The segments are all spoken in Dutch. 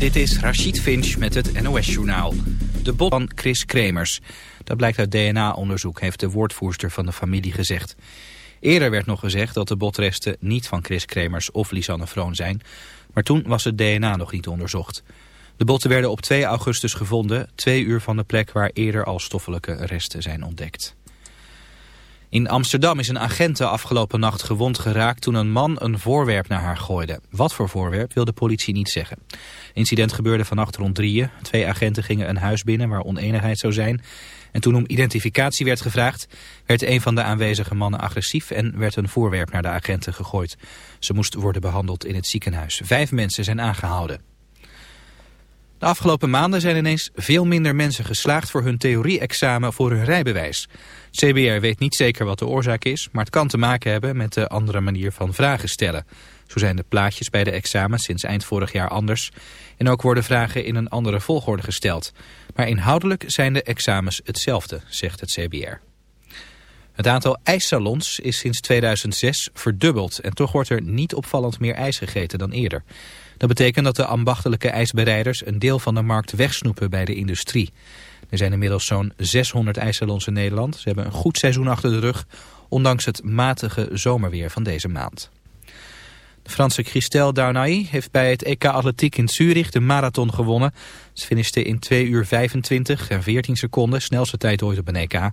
Dit is Rachid Finch met het NOS-journaal. De bot van Chris Kremers. Dat blijkt uit DNA-onderzoek, heeft de woordvoerster van de familie gezegd. Eerder werd nog gezegd dat de botresten niet van Chris Kremers of Lisanne Vroon zijn. Maar toen was het DNA nog niet onderzocht. De botten werden op 2 augustus gevonden, twee uur van de plek waar eerder al stoffelijke resten zijn ontdekt. In Amsterdam is een agent de afgelopen nacht gewond geraakt toen een man een voorwerp naar haar gooide. Wat voor voorwerp wil de politie niet zeggen. Incident gebeurde vannacht rond drieën. Twee agenten gingen een huis binnen waar oneenigheid zou zijn. En toen om identificatie werd gevraagd, werd een van de aanwezige mannen agressief en werd een voorwerp naar de agenten gegooid. Ze moest worden behandeld in het ziekenhuis. Vijf mensen zijn aangehouden. De afgelopen maanden zijn ineens veel minder mensen geslaagd voor hun theorie-examen voor hun rijbewijs. CBR weet niet zeker wat de oorzaak is, maar het kan te maken hebben met de andere manier van vragen stellen. Zo zijn de plaatjes bij de examens sinds eind vorig jaar anders. En ook worden vragen in een andere volgorde gesteld. Maar inhoudelijk zijn de examens hetzelfde, zegt het CBR. Het aantal ijssalons is sinds 2006 verdubbeld en toch wordt er niet opvallend meer ijs gegeten dan eerder. Dat betekent dat de ambachtelijke ijsbereiders een deel van de markt wegsnoepen bij de industrie. Er zijn inmiddels zo'n 600 ijssalons in Nederland. Ze hebben een goed seizoen achter de rug, ondanks het matige zomerweer van deze maand. De Franse Christelle Darnay heeft bij het EK Atletiek in Zurich de marathon gewonnen. Ze finishte in 2 uur 25 en 14 seconden, snelste tijd ooit op een EK.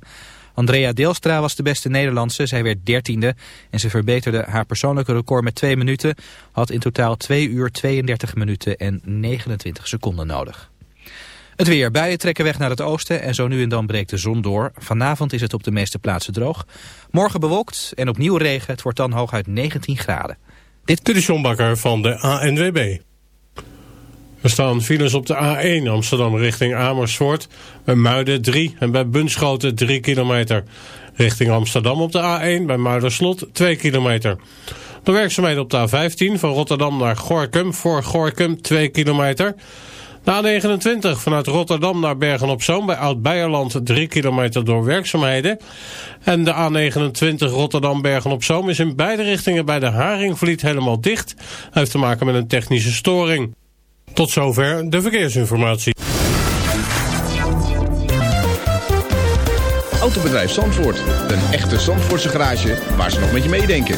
Andrea Deelstra was de beste Nederlandse. Zij werd dertiende en ze verbeterde haar persoonlijke record met 2 minuten. Had in totaal 2 uur 32 minuten en 29 seconden nodig. Het weer. Buien trekken weg naar het oosten en zo nu en dan breekt de zon door. Vanavond is het op de meeste plaatsen droog. Morgen bewolkt en opnieuw regen. Het wordt dan hooguit 19 graden. Dit... De Bakker van de ANWB. Er staan files op de A1 Amsterdam richting Amersfoort. Bij Muiden 3 en bij Bunschoten 3 kilometer. Richting Amsterdam op de A1 bij Muiderslot 2 kilometer. De werkzaamheden op de A15 van Rotterdam naar Gorkum voor Gorkum 2 kilometer. De A29 vanuit Rotterdam naar Bergen-op-Zoom bij Oud-Beierland 3 kilometer door werkzaamheden. En de A29 Rotterdam-Bergen-op-Zoom is in beide richtingen bij de Haringvliet helemaal dicht. Hij heeft te maken met een technische storing. Tot zover de verkeersinformatie. Autobedrijf Zandvoort. Een echte Zandvoortse garage waar ze nog met je meedenken.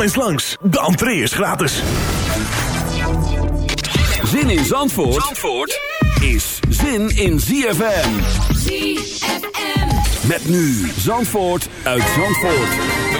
Kom eens langs, de entree is gratis. Zin in Zandvoort, Zandvoort is zin in ZFM. ZFM. Met nu Zandvoort uit Zandvoort.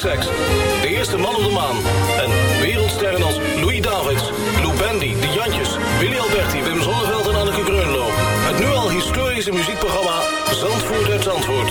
de eerste man op de maan... en wereldsterren als Louis Davids, Lou Bendy, De Jantjes, Willy Alberti, Wim Zonneveld en Anneke Greunlo. Het nu al historische muziekprogramma Zandvoort uit Zandvoort.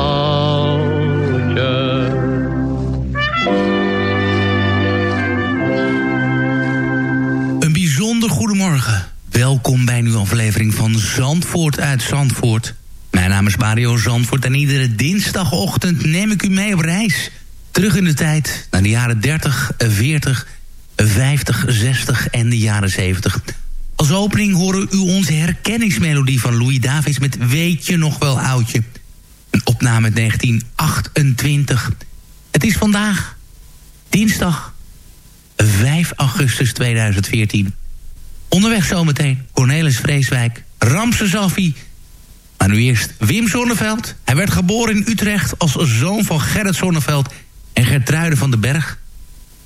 Welkom bij een nieuwe aflevering van Zandvoort uit Zandvoort. Mijn naam is Mario Zandvoort en iedere dinsdagochtend neem ik u mee op reis. Terug in de tijd naar de jaren 30, 40, 50, 60 en de jaren 70. Als opening horen u onze herkenningsmelodie van Louis Davids met Weet je nog wel oudje. Een opname uit 1928. Het is vandaag dinsdag 5 augustus 2014. Onderweg zometeen Cornelis Vreeswijk, Ramses Affi. Maar nu eerst Wim Zonneveld. Hij werd geboren in Utrecht als zoon van Gerrit Zonneveld en Gertruide van den Berg.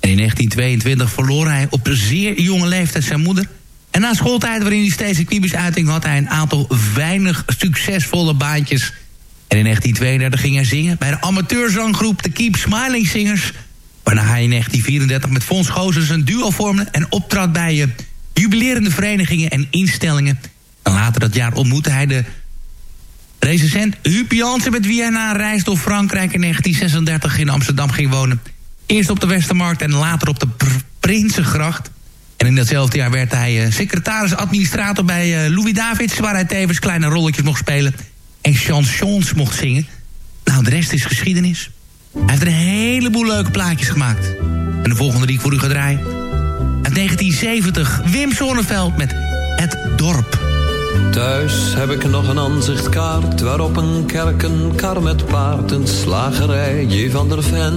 En in 1922 verloor hij op een zeer jonge leeftijd zijn moeder En na schooltijd waarin hij steeds een kwiebisuiting had... hij een aantal weinig succesvolle baantjes. En in 1932 ging hij zingen bij de amateurzanggroep... de Keep Smiling Singers... waarna hij in 1934 met Fons Gozes een duo vormde... en optrad bij uh, jubilerende verenigingen en instellingen. En later dat jaar ontmoette hij de recensent Huub met wie hij na een reis door Frankrijk in 1936 in Amsterdam ging wonen. Eerst op de Westermarkt en later op de Pr Prinsengracht... En in datzelfde jaar werd hij uh, secretaris-administrator bij uh, Louis Davids... waar hij tevens kleine rolletjes mocht spelen en chansons mocht zingen. Nou, de rest is geschiedenis. Hij heeft er een heleboel leuke plaatjes gemaakt. En de volgende die ik voor u ga draaien... uit 1970, Wim Sonneveld met Het Dorp. Thuis heb ik nog een aanzichtkaart... waarop een kerk, een kar met paard... een slagerij, J. van der Ven...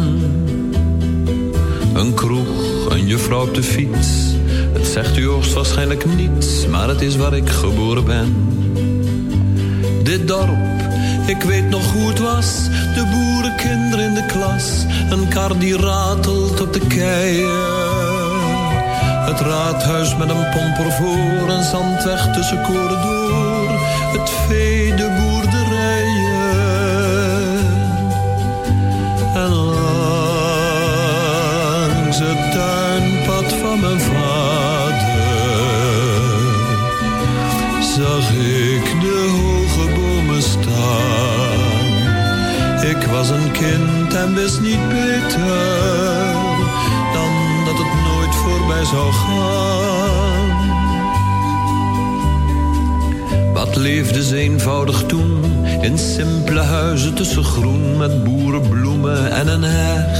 Een kroeg, een juffrouw op de fiets. Het zegt u hoogstwaarschijnlijk niets, maar het is waar ik geboren ben. Dit dorp, ik weet nog hoe het was. De boerenkinderen in de klas. Een kar die ratelt op de keien. Het raadhuis met een pomper voor. Een zandweg tussen koren. Het vee, tussen groen met boerenbloemen en een heg.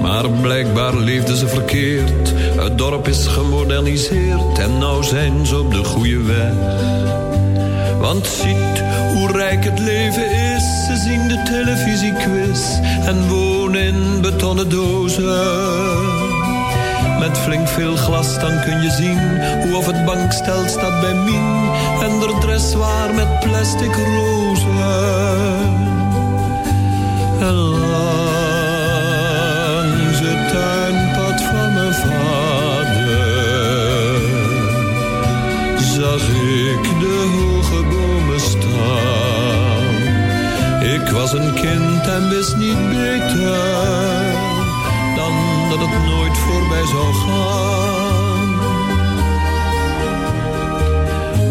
Maar blijkbaar leefden ze verkeerd. Het dorp is gemoderniseerd en nou zijn ze op de goede weg. Want ziet hoe rijk het leven is. Ze zien de televisiequiz en wonen in betonnen dozen. Met flink veel glas dan kun je zien hoe of het bankstel staat bij Mien. En de waar met plastic rozen. En langs het tuinpad van mijn vader zag ik de hoge bomen staan. Ik was een kind en wist niet beter dan dat het nooit voorbij zou gaan.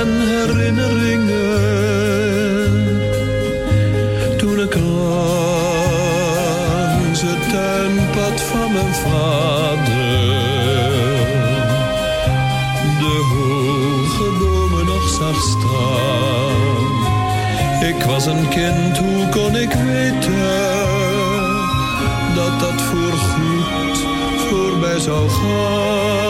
En herinneringen. Toen ik langs het tuinpad van mijn vader de hoge bomen nog zag staan. Ik was een kind, hoe kon ik weten dat dat voorgoed voorbij zou gaan?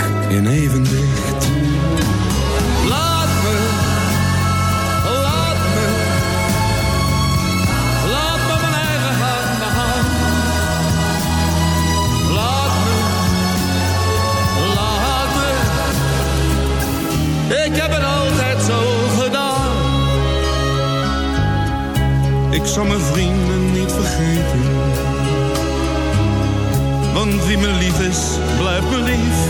in evenwicht. Laat me, laat me, laat me mijn eigen hand begaan. Laat me, laat me, ik heb het altijd zo gedaan. Ik zal mijn vrienden niet vergeten. Want wie me lief is, blijft me lief.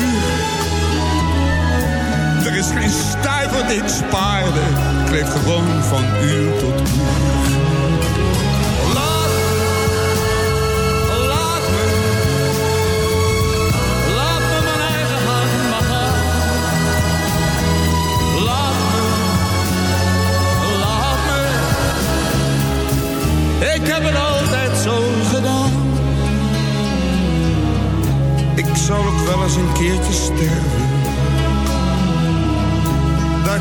Is geen stuiver dit spaarde. Ik leef gewoon van uur tot uur. Laat laat me, laat me mijn eigen hand maar gaan. Laat me, laat me. Ik heb het altijd zo gedaan. Ik zal ook wel eens een keertje sterven.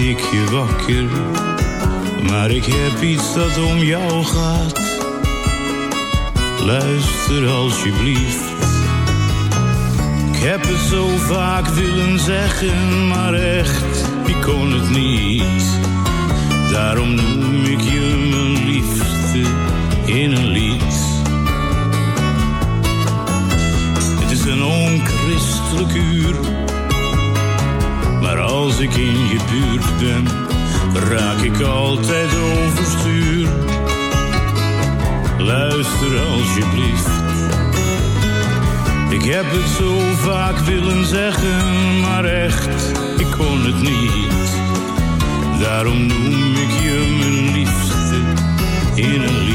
Ik je wakker. Maar ik heb iets dat om jou gaat. Luister alsjeblieft. Ik heb het zo vaak willen zeggen, maar echt, ik kon het niet. Daarom noem ik je mijn liefste in een lied. Het is een onchristelijk uur. Ik in je buurt ben, raak ik altijd overstuur. Luister alsjeblieft. Ik heb het zo vaak willen zeggen, maar echt, ik kon het niet. Daarom noem ik je mijn liefste in een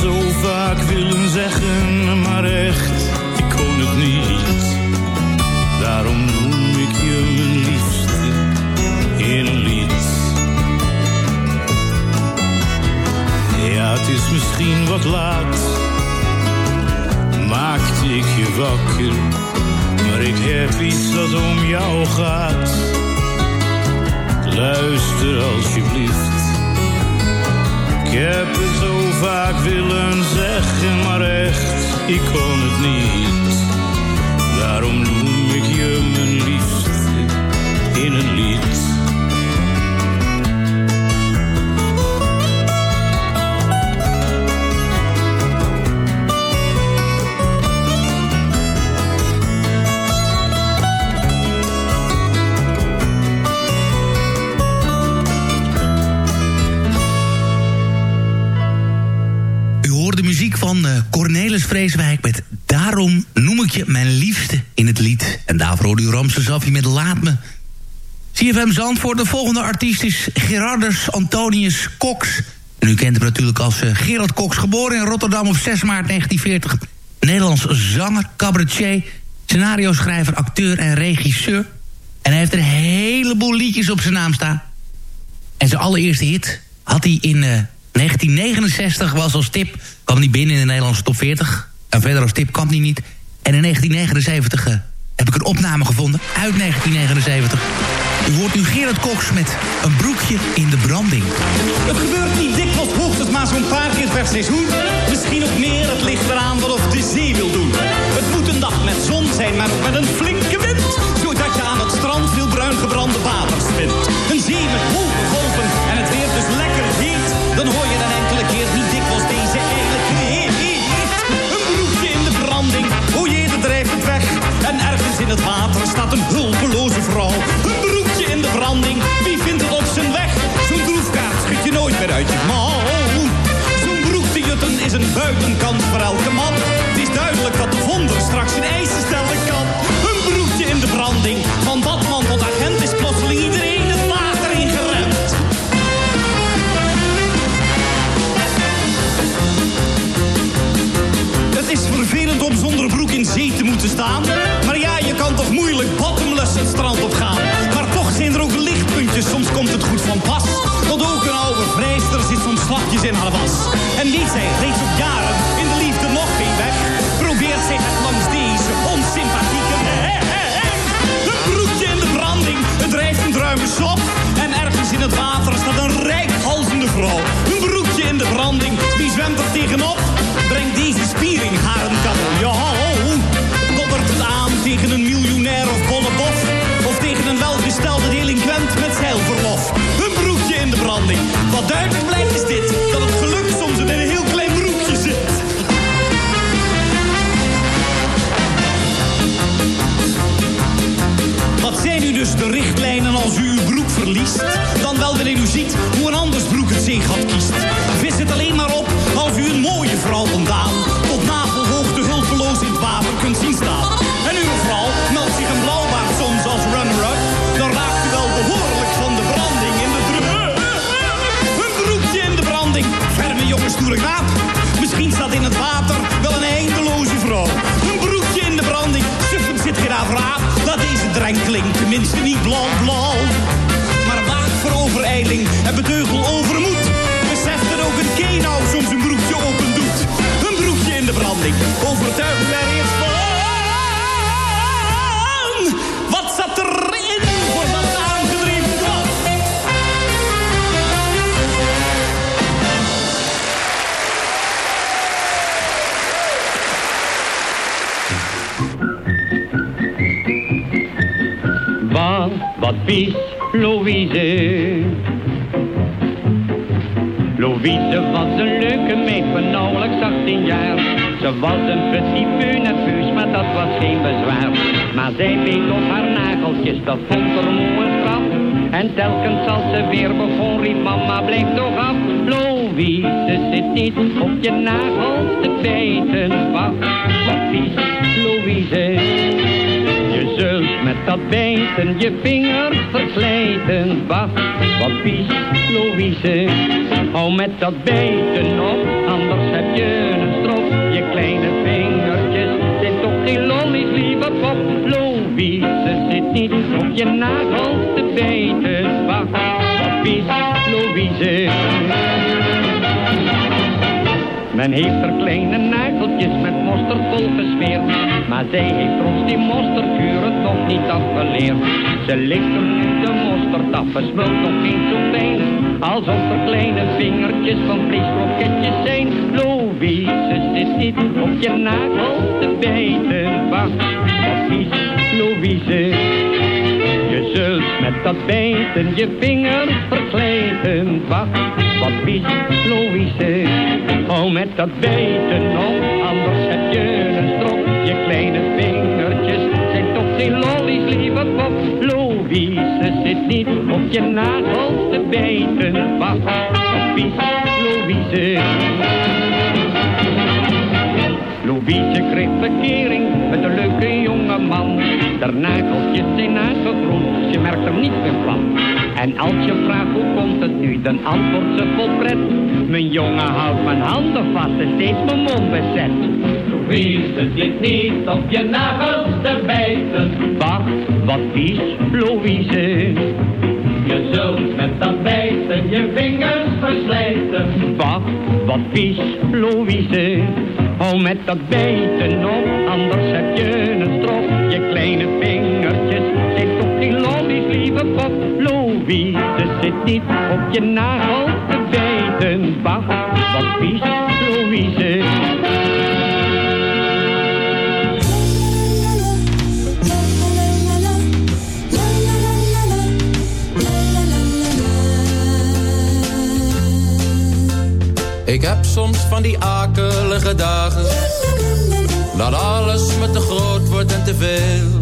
zo vaak willen zeggen, Zafje met Laat me. CFM Zandvoort, de volgende artiest is Gerardus Antonius Cox. En u kent hem natuurlijk als eh, Gerard Cox, geboren in Rotterdam op 6 maart 1940. Nederlands zanger, cabaretier, scenario-schrijver, acteur en regisseur. En hij heeft een heleboel liedjes op zijn naam staan. En zijn allereerste hit had hij in eh, 1969, was als tip, kwam hij binnen in de Nederlandse top 40. En verder als tip kwam hij niet. En in 1979 eh, heb ik een opname gevonden uit 1979. U hoort nu Gerard Cox met een broekje in de branding. Het gebeurt niet dikwijls hoogstens maar zo'n paar keer per seizoen. Misschien ook meer, het ligt eraan wat of de zee wil doen. Het moet een dag met zon zijn, maar ook met een flinke wind. Zodat je aan het strand veel bruin gebrande waters vindt. Een zee met hoge golven en het weer dus lekker heet. Dan hoor je dan enkele keer het water staat een hulpeloze vrouw. Een broekje in de branding, wie vindt het op zijn weg? Zo'n droefkaart schud je nooit meer uit je mouw. Zo'n broek te jutten is een buitenkant voor elke man. Het is duidelijk dat de vonder straks een eisen stellen Vies, Louise. Louise was een leuke meid van nauwelijks 18 jaar. Ze was een petit nerveus, maar dat was geen bezwaar. Maar zij beet op haar nageltjes, dat vond er moe straf. En telkens als ze weer begon, riep mama, blijf toch af. Louise, zit niet op je nagels te bijten. Wacht, wat vies. Met dat bijten je vingers verslijten. Wacht, wat Louise. Hou met dat bijten op, anders heb je een strop. Je kleine vingertjes zijn toch geen lollies, lieve pop. Louise zit niet op je nagels te bijten. Wacht, wat Louise. Men heeft er kleine nageltjes met mosterd vol gesmeerd. Maar zij heeft ons die mosterdkuren toch niet afgeleerd. Ze ligt er nu de mosterd af, smult nog eens zo fijn. Alsof er kleine vingertjes van vleeskroketjes zijn. Louise zit niet op je nagels te bijten. Wacht, wat vies, Louise. Je zult met dat bijten je vingers verkleiden. Wacht, wat vies, Louise. Oh, met dat bijten op, anders heb je een strop. Je kleine vingertjes zijn toch geen lollies, lieve pop. Louise zit niet op je nagels te bijten. Wacht, vies, Louise. Louise kreeg verkering met een leuke jonge man. Der nageltjes zijn aangegroeid, ze merkt er niet meer van. En als je vraagt hoe komt het nu, dan antwoordt ze vol pret. Mijn jongen houdt mijn handen vast en steeds mijn mond bezet. Louise zit niet op je nagels te bijten. Wacht, wat vies, Louise. Je zult met dat bijten je vingers verslijten. Wacht, wat vies, Louise. Hou met dat bijten op, anders heb je Louise zit niet op je nagels te bijten. Wacht, wat vies, Louise. Ik heb soms van die akelige dagen Dat alles me te groot wordt en te veel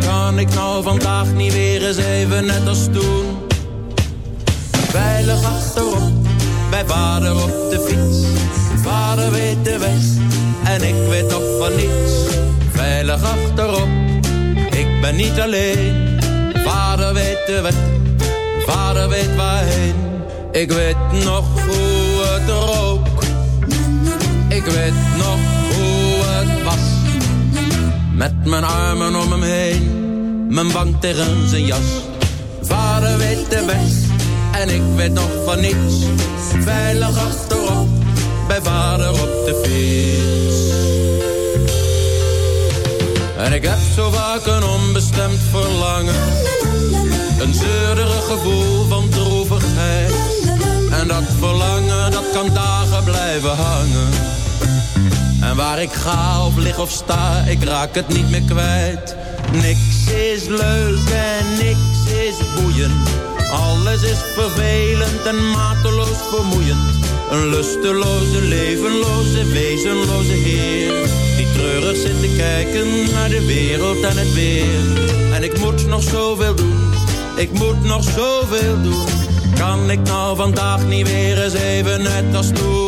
Kan ik nou vandaag niet weer eens even net als toen? Veilig achterop, bij vader op de fiets. Vader weet de weg en ik weet nog van niets. Veilig achterop, ik ben niet alleen. Vader weet de weg, vader weet waarheen. Ik weet nog hoe het rook. Ik weet Met mijn armen om hem heen. Mijn wang tegen zijn jas. Vader weet de weg. En ik weet nog van niets. Veilig achterop. Bij vader op de fiets. En ik heb zo vaak een onbestemd verlangen. Een zeurderig gevoel van droevigheid. En dat verlangen, dat kan dagen blijven hangen. En waar ik ga of lig of sta, ik raak het niet meer kwijt. Niks is leuk en niks is boeiend. Alles is vervelend en mateloos vermoeiend. Een lusteloze, levenloze, wezenloze heer. Die treurig zit te kijken naar de wereld en het weer. En ik moet nog zoveel doen, ik moet nog zoveel doen. Kan ik nou vandaag niet weer eens even net als toen?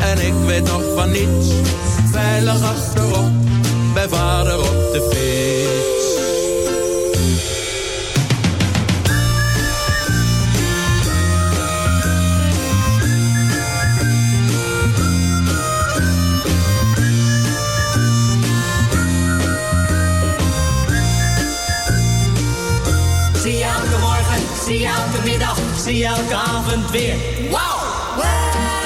en ik weet nog van niets. Veilig achterop, bij vader op de fiets. Zie je elke morgen, zie elke middag, zie je elke avond weer. Wauw!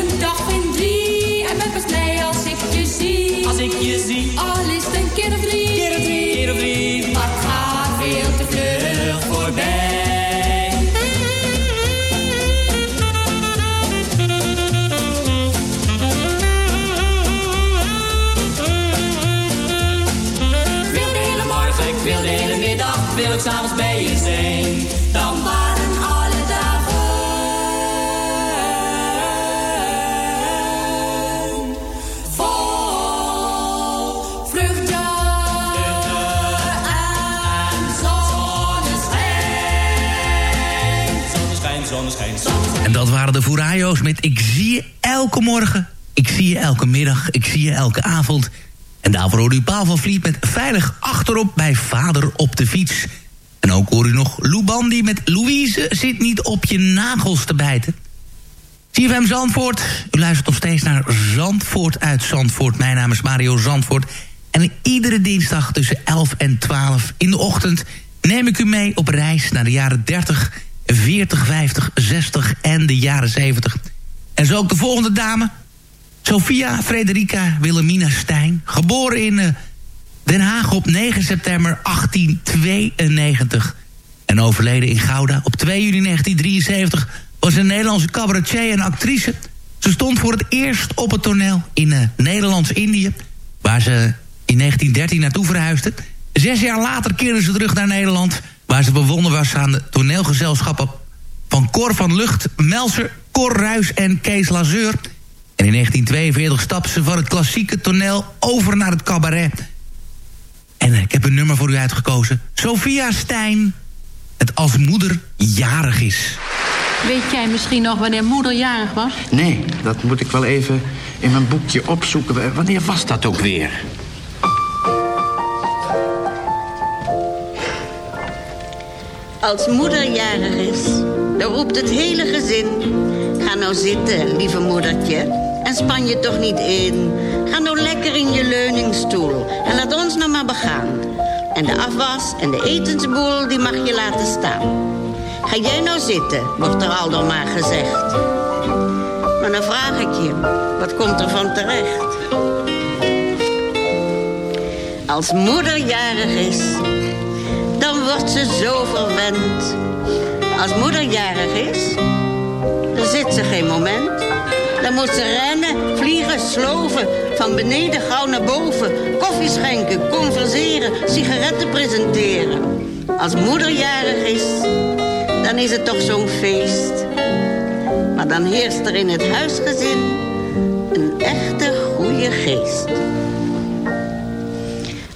Ik je zie. Al is het een keer of drie. Keer of drie. Keer of drie. Maar het gaat veel te vlug voorbij. Ik wil de hele morgen, ik wil de hele middag, ik wil ook s'avonds bij je zijn. Waren de Furayo's met Ik zie je elke morgen. Ik zie je elke middag. Ik zie je elke avond. En daarvoor hoorde u Paul van Vliet met Veilig achterop bij Vader op de fiets. En ook hoor u nog Lou Bandy met Louise zit niet op je nagels te bijten. CFM Zandvoort. U luistert nog steeds naar Zandvoort uit Zandvoort. Mijn naam is Mario Zandvoort. En iedere dinsdag tussen 11 en 12 in de ochtend... neem ik u mee op reis naar de jaren 30, 40, 50, 60 en de jaren 70. En zo ook de volgende dame. Sophia Frederica Wilhelmina Stijn. Geboren in eh, Den Haag op 9 september 1892. En overleden in Gouda op 2 juni 1973... was een Nederlandse cabaretier en actrice. Ze stond voor het eerst op het toneel in eh, Nederlands-Indië... waar ze in 1913 naartoe verhuisde. Zes jaar later keerde ze terug naar Nederland... waar ze bewonnen was aan de toneelgezelschappen... van Cor van Lucht, Melser, Cor Ruis en Kees Lazeur... En in 1942 stapte ze van het klassieke toneel over naar het cabaret. En ik heb een nummer voor u uitgekozen. Sophia Stijn, het als moeder jarig is. Weet jij misschien nog wanneer moeder jarig was? Nee, dat moet ik wel even in mijn boekje opzoeken. Wanneer was dat ook weer? Als moeder jarig is, dan roept het hele gezin... Ga nou zitten, lieve moedertje, en span je toch niet in. Ga nou lekker in je leuningstoel en laat ons nou maar begaan. En de afwas en de etensboel, die mag je laten staan. Ga jij nou zitten, wordt er al dan maar gezegd. Maar dan vraag ik je, wat komt er van terecht? Als moeder jarig is, dan wordt ze zo verwend. Als moeder jarig is, dan zit ze geen moment. Dan moet ze rennen, vliegen, sloven, van beneden gauw naar boven. Koffie schenken, converseren, sigaretten presenteren. Als moeder jarig is, dan is het toch zo'n feest. Maar dan heerst er in het huisgezin een echte goede geest.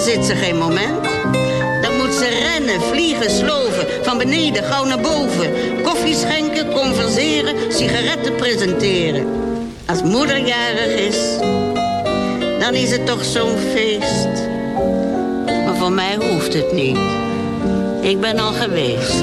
Zit ze geen moment. Dan moet ze rennen, vliegen, sloven, van beneden gauw naar boven. Koffie schenken, converseren, sigaretten presenteren. Als moeder jarig is, dan is het toch zo'n feest. Maar voor mij hoeft het niet. Ik ben al geweest.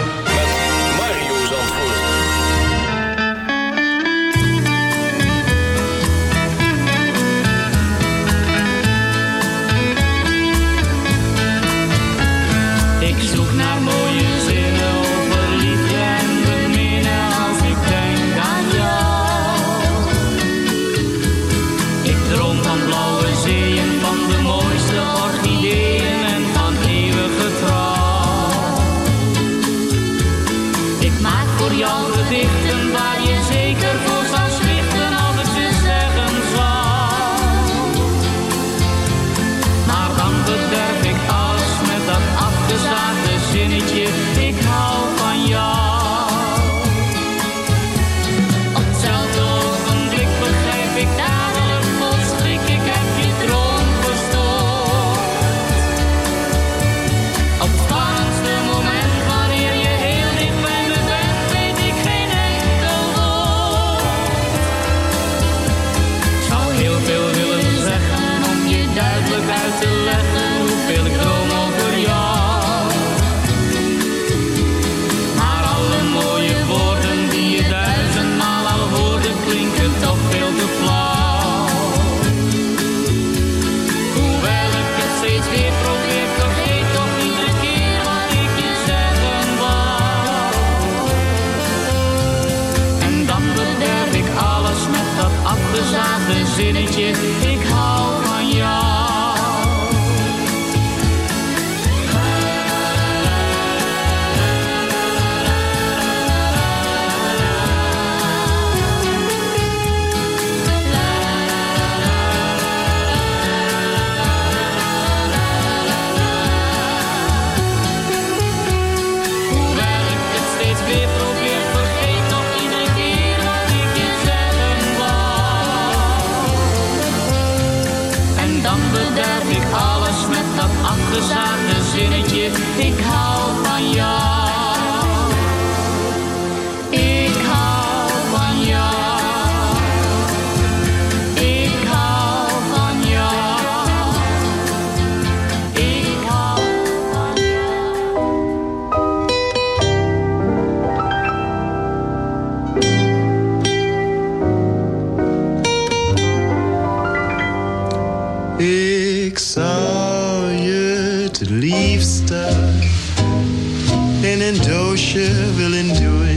een doosje willen doen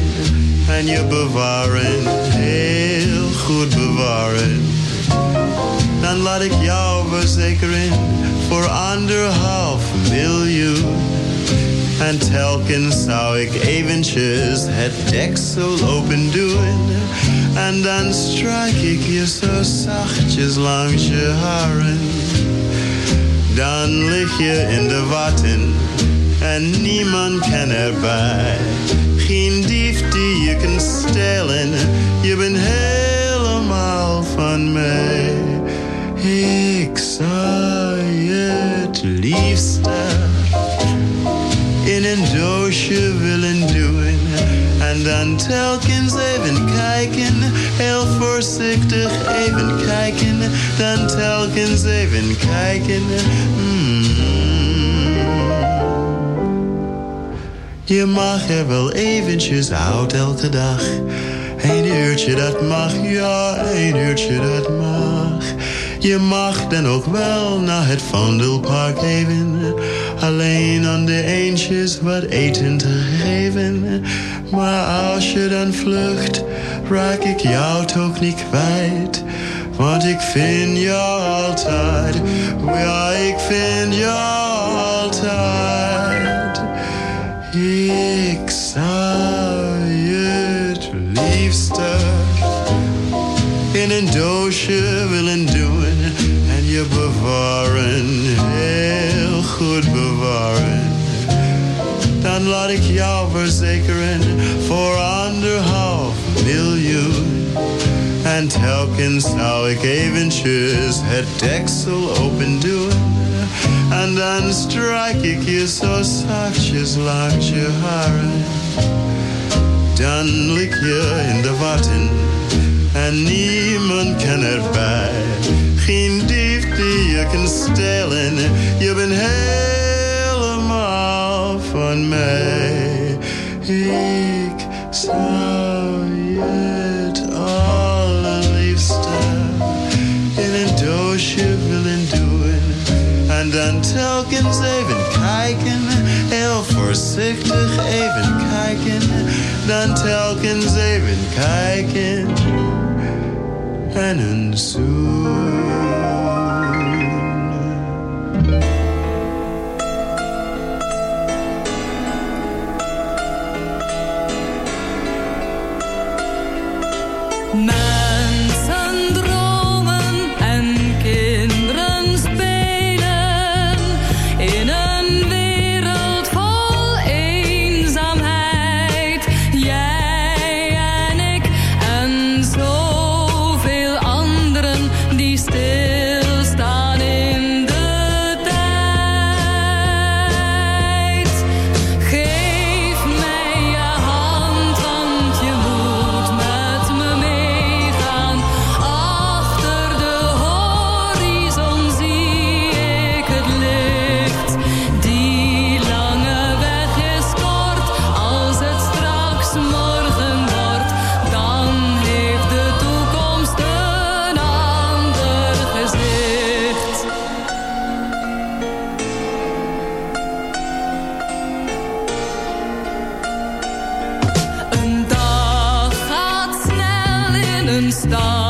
en je bewaren, heel goed bewaren. Dan laat ik jou verzekeren voor anderhalf miljoen. En telkens zou ik eventjes het deksel open doen. En dan strijk ik je zo zachtjes langs je haren. Dan lig je in de watten en niemand kan erbij. Geen dief die je kan stelen, je bent helemaal van mij. Ik zou je het liefste in een doosje willen doen. En dan telkens Heel voorzichtig even kijken, dan telkens even kijken. Mm. Je mag er wel eventjes uit elke dag. Een uurtje dat mag, ja, een uurtje dat mag. Je mag dan ook wel naar het Vondelpark even. Alleen aan de eentjes wat eten te geven. Maar als je dan vlucht, raak ik jou toch niet kwijt. Want ik vind jou altijd, ja, ik vind jou altijd. In een doosje willen doen en je bewaren, heel goed bewaren. Dan laat ik jou verzekeren voor anderhalf miljoen. En telkens zou ik eventjes het deksel open doen. En dan strijk ik je zo zachtjes langs je haren. Dan lig je in de watten en niemand kan erbij. Geen dief die je kan stelen, je bent helemaal van mij. Ik zou je het allerliefste in een doosje willen doen. En dan telkens even kijken, heel voorzichtig even kijken. Dan telkens even kijken en een zoen. In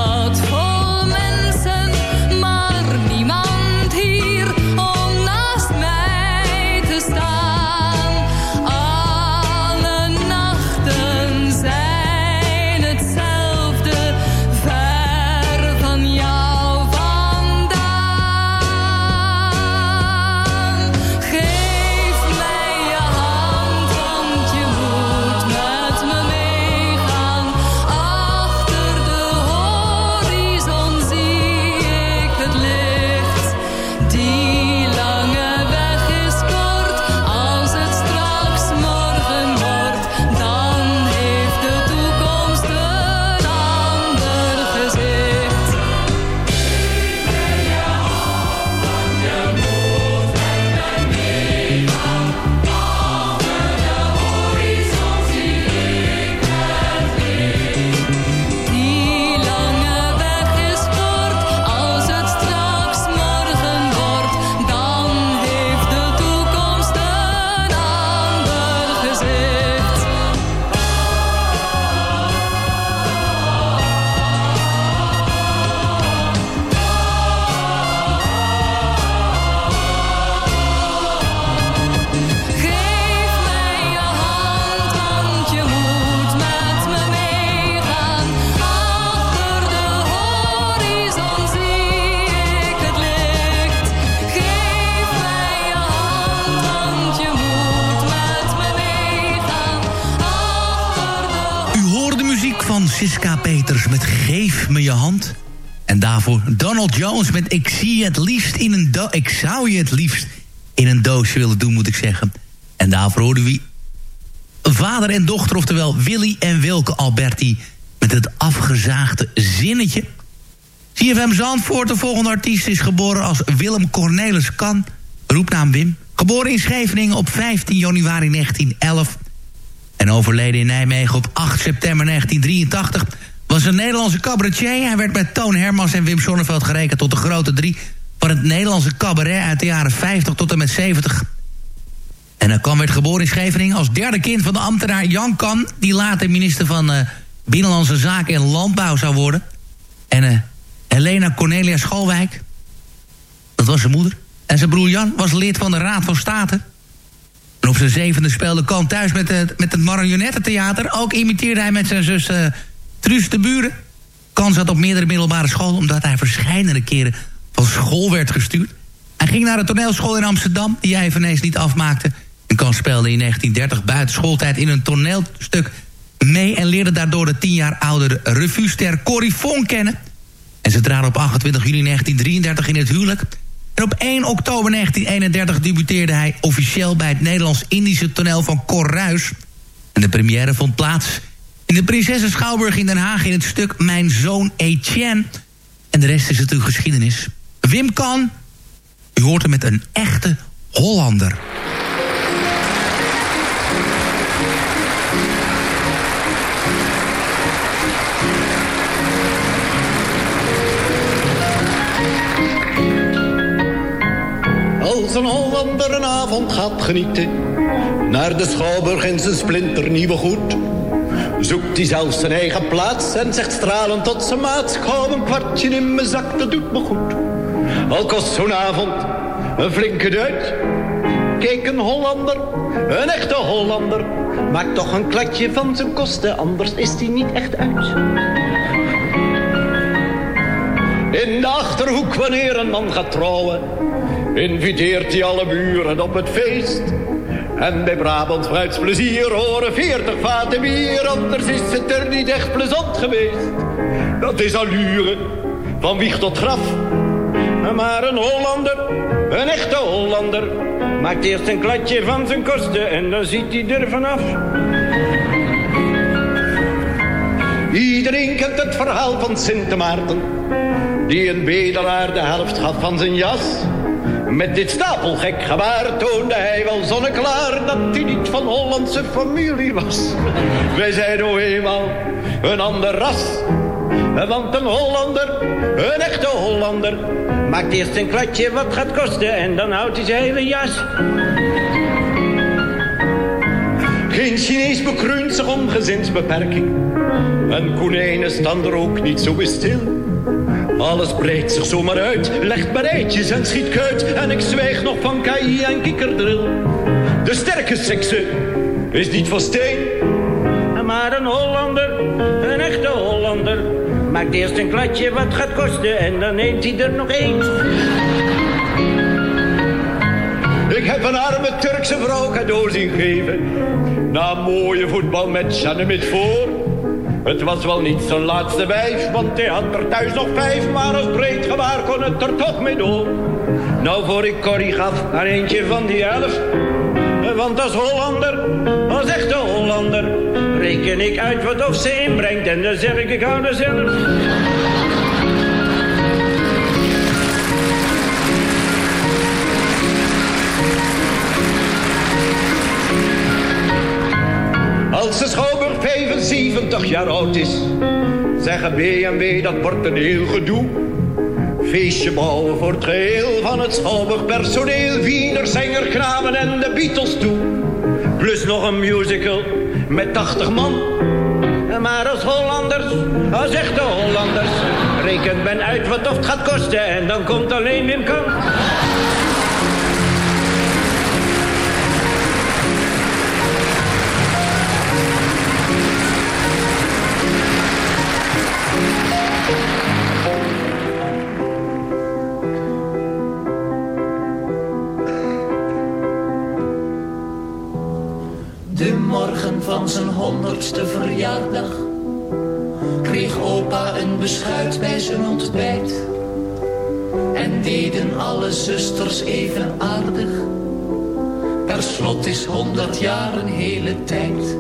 En daarvoor Donald Jones met Ik zie het liefst in een doos. Ik zou je het liefst in een doosje willen doen, moet ik zeggen. En daarvoor hoorden we vader en dochter, oftewel Willy en Wilke Alberti... met het afgezaagde zinnetje. CFM Zandvoort, de volgende artiest, is geboren als Willem Cornelis Kan, roepnaam Wim. Geboren in Scheveningen op 15 januari 1911 en overleden in Nijmegen op 8 september 1983... was een Nederlandse cabaretier. Hij werd met Toon Hermans en Wim Sonneveld gerekend tot de grote drie... van het Nederlandse cabaret uit de jaren 50 tot en met 70. En hij kwam werd geboren in Scheveningen als derde kind van de ambtenaar Jan Kan... die later minister van uh, Binnenlandse Zaken en Landbouw zou worden. En uh, Helena Cornelia Schalwijk, dat was zijn moeder. En zijn broer Jan was lid van de Raad van State... En op zijn zevende speelde Kan thuis met het, met het marionettentheater. Ook imiteerde hij met zijn zus uh, Truus de Buren. Kan zat op meerdere middelbare scholen... omdat hij verschillende keren van school werd gestuurd. Hij ging naar de toneelschool in Amsterdam... die hij eveneens niet afmaakte. En Kan speelde in 1930 buiten schooltijd in een toneelstuk mee... en leerde daardoor de tien jaar oudere revuester Corrie Fon kennen. En ze traden op 28 juni 1933 in het huwelijk... En op 1 oktober 1931 debuteerde hij officieel bij het Nederlands-Indische toneel van Cor Ruis. En de première vond plaats in de Prinsessen Schouwburg in Den Haag... in het stuk Mijn Zoon Etienne. En de rest is natuurlijk geschiedenis. Wim Kan, u hoort hem met een echte Hollander. als een Hollander een avond gaat genieten. Naar de Schouwburg in zijn splinternieuwe goed. Zoekt hij zelfs zijn eigen plaats en zegt stralend tot zijn maat. Schouw een kwartje in mijn zak, dat doet me goed. Al kost zo'n avond een flinke duit. Kijk, een Hollander, een echte Hollander. Maakt toch een klatje van zijn kosten, anders is hij niet echt uit. In de Achterhoek, wanneer een man gaat trouwen inviteert hij alle buren op het feest. En bij Brabants bruidsplezier horen veertig vaten bier, anders is het er niet echt plezant geweest. Dat is allure, van wieg tot graf. Maar een Hollander, een echte Hollander, maakt eerst een kladje van zijn kosten en dan ziet hij er vanaf. Iedereen kent het verhaal van Sint Maarten, die een bedelaar de helft gaf van zijn jas. Met dit stapelgek gebaar toonde hij wel zonneklaar dat hij niet van Hollandse familie was. Wij zijn nou eenmaal een ander ras. Want een Hollander, een echte Hollander, maakt eerst een kladje wat gaat kosten en dan houdt hij zijn hele jas. Geen Chinees bekruint zich om gezinsbeperking. En konijnen staan er ook niet zo stil. Alles breidt zich zomaar uit, legt bereidjes en schiet kuit. En ik zwijg nog van KI en kikkerdril. De sterke sekse is niet van steen. Maar een Hollander, een echte Hollander. Maakt eerst een kladje wat gaat kosten en dan neemt hij er nog één. Ik heb een arme Turkse vrouw cadeau zien geven. Na een mooie voetbal met Janne voor. Het was wel niet zijn laatste wijf, want hij had er thuis nog vijf. Maar als breed gewaar kon het er toch mee door. Nou, voor ik Corrie gaf aan eentje van die elf. Want als Hollander, als echte Hollander, reken ik uit wat of ze inbrengt. En dan zeg ik, ik hou er zelf. Als de Schouwburg 75 jaar oud is, zeggen B&W dat wordt een heel gedoe. Feestje bouwen voor het geheel van het Schouwburg personeel, Wiener, Zanger, en de Beatles toe. Plus nog een musical met 80 man. Maar als Hollanders, als echte Hollanders, rekent men uit wat of het gaat kosten en dan komt alleen Wim Kamp. Honderdste verjaardag kreeg opa een beschuit bij zijn ontbijt. En deden alle zusters even aardig. Per slot is honderd jaar een hele tijd.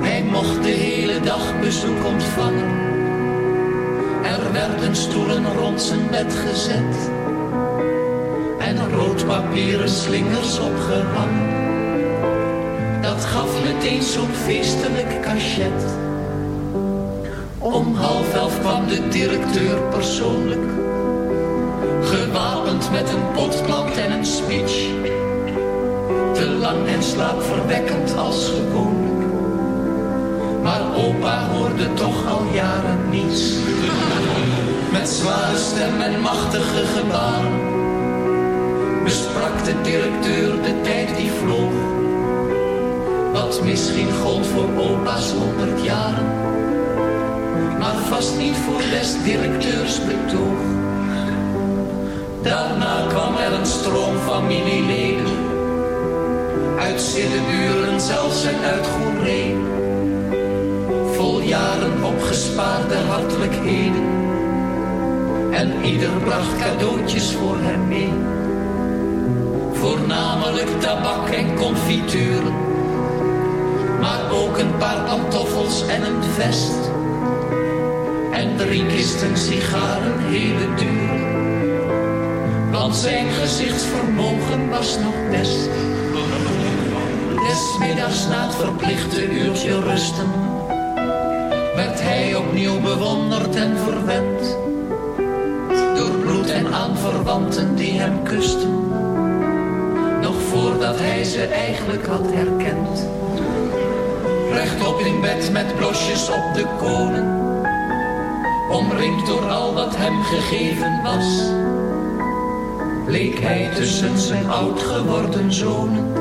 Hij mocht de hele dag bezoek ontvangen. Er werden stoelen rond zijn bed gezet. En rood papieren slingers opgehangen. Dat gaf meteen zo'n feestelijk cachet. Om half elf kwam de directeur persoonlijk. Gewapend met een potplant en een speech. Te lang en slaapverwekkend als gewoonlijk. Maar opa hoorde toch al jaren niets. Met zware stem en machtige gebaren. Besprak de directeur de tijd die vloog. Wat misschien gold voor opa's honderd jaren maar vast niet voor des directeurs betoog. Daarna kwam er een stroom familieleden, uit Siddeburen zelfs en uit Goeree. Vol jaren opgespaarde hartelijkheden, en ieder bracht cadeautjes voor hem mee. Voornamelijk tabak en confituren, ook een paar pantoffels en een vest en drie kisten sigaren hele duur. Want zijn gezichtsvermogen was nog best. Desmiddags na het verplichte uurtje rusten, werd hij opnieuw bewonderd en verwend. Door bloed en aanverwanten die hem kusten, nog voordat hij ze eigenlijk had herkend. Rechtop in bed met blosjes op de konen omringd door al wat hem gegeven was, leek hij tussen zijn oud geworden zonen,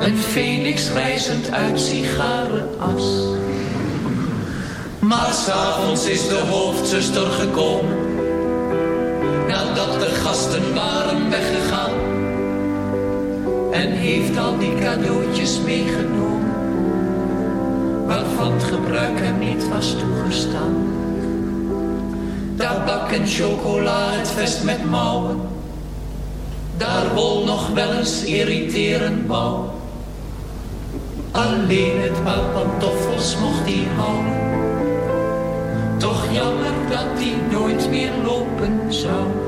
een phoenix reizend uit sigarenas. Maar s'avonds is de hoofdzuster gekomen, nadat de gasten waren weggegaan, en heeft al die cadeautjes meegenomen, waarvan gebruik hem niet was toegestaan tabak en chocola, het vest met mouwen. Daar wol nog wel eens irriterend bouw. Alleen het paar pantoffels mocht hij houden. Toch jammer dat hij nooit meer lopen zou.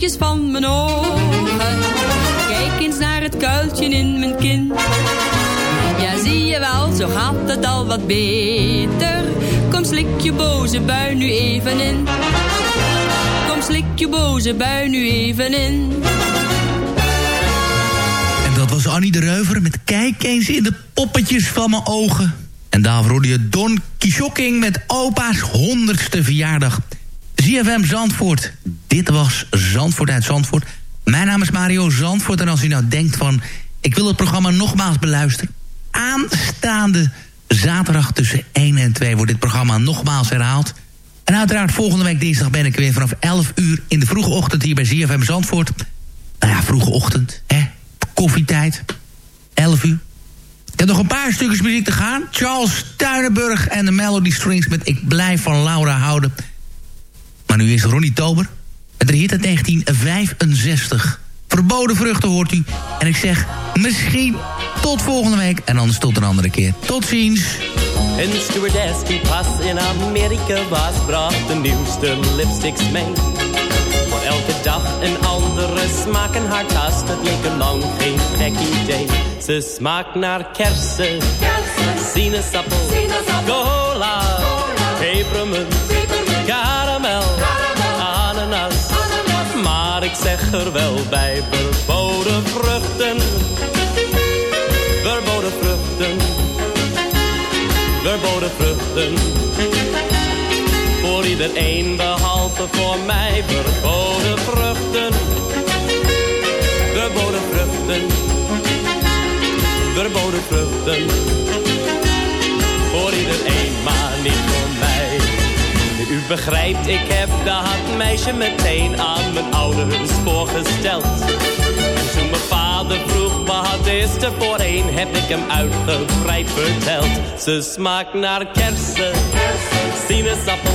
Van mijn ogen. Kijk eens naar het kuiltje in mijn kin. Ja, zie je wel, zo gaat het al wat beter. Kom, slik je boze bui nu even in. Kom, slik je boze bui nu even in. En dat was Annie de Reuver met Kijk eens in de poppetjes van mijn ogen. En daarvoor hoorde je Don Quixoting met opa's honderdste verjaardag. ZFM Zandvoort. Dit was Zandvoort uit Zandvoort. Mijn naam is Mario Zandvoort. En als u nou denkt van... ik wil het programma nogmaals beluisteren... aanstaande zaterdag tussen 1 en 2 wordt dit programma nogmaals herhaald. En uiteraard volgende week dinsdag ben ik weer vanaf 11 uur... in de vroege ochtend hier bij ZFM Zandvoort. Nou ja, vroege ochtend, hè. Koffietijd. 11 uur. Ik heb nog een paar stukjes muziek te gaan. Charles Tuinenburg en de Melody Strings met Ik blijf van Laura houden. Maar nu is Ronnie Tober. Het hit uit 1965. Verboden vruchten hoort u. En ik zeg misschien tot volgende week. En anders tot een andere keer. Tot ziens. Een stewardess die pas in Amerika was... bracht de nieuwste lipsticks mee. Voor elke dag een andere smaak en haar tas. Dat leek er lang geen gek idee. Ze smaakt naar kersen, sinaasappel, cola, pepermunt, zeg er wel bij, verboden vruchten, verboden vruchten, verboden vruchten. Voor iedereen behalve voor mij, verboden vruchten, verboden vruchten verboden vruchten. Voor iedereen, maar niet. U begrijpt, ik heb dat meisje meteen aan mijn ouders voorgesteld. En toen mijn vader vroeg, wat is er voor een, heb ik hem uitgebreid verteld. Ze smaakt naar kersen, sinaasappel,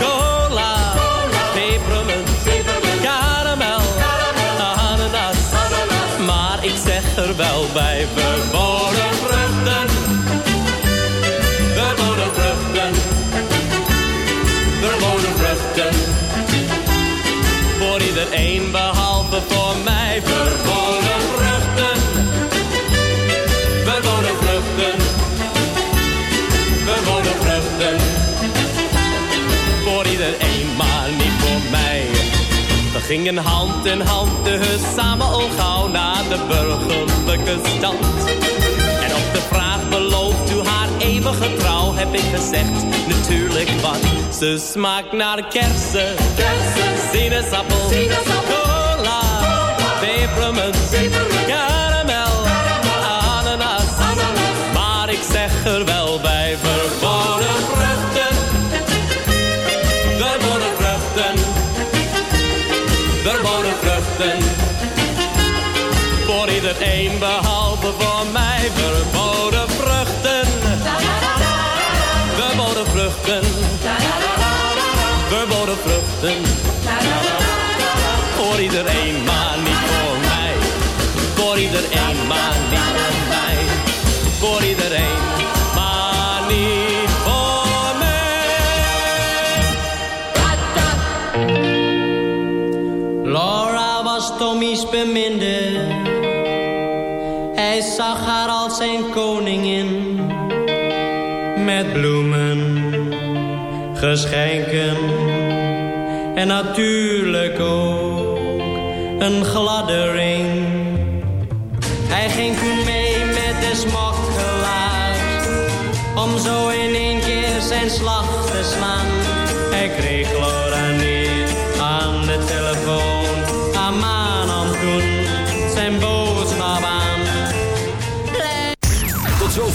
cola, pepermunt, karamel, ananas. Maar ik zeg er wel bij, Maar niet voor mij. We gingen hand in hand dus samen al gauw naar de burgerlijke stand. En op de vraag belooft u haar eeuwige trouw heb ik gezegd, natuurlijk wat. Ze smaakt naar kersen, sinaasappel, cola, pepermunt, karamel, ananas. Maar ik zeg er wel geschenken en natuurlijk ook een gladde ring. Hij ging toen mee met de smokkelaars om zo in één keer zijn slag te slaan. Hij kreeg Laura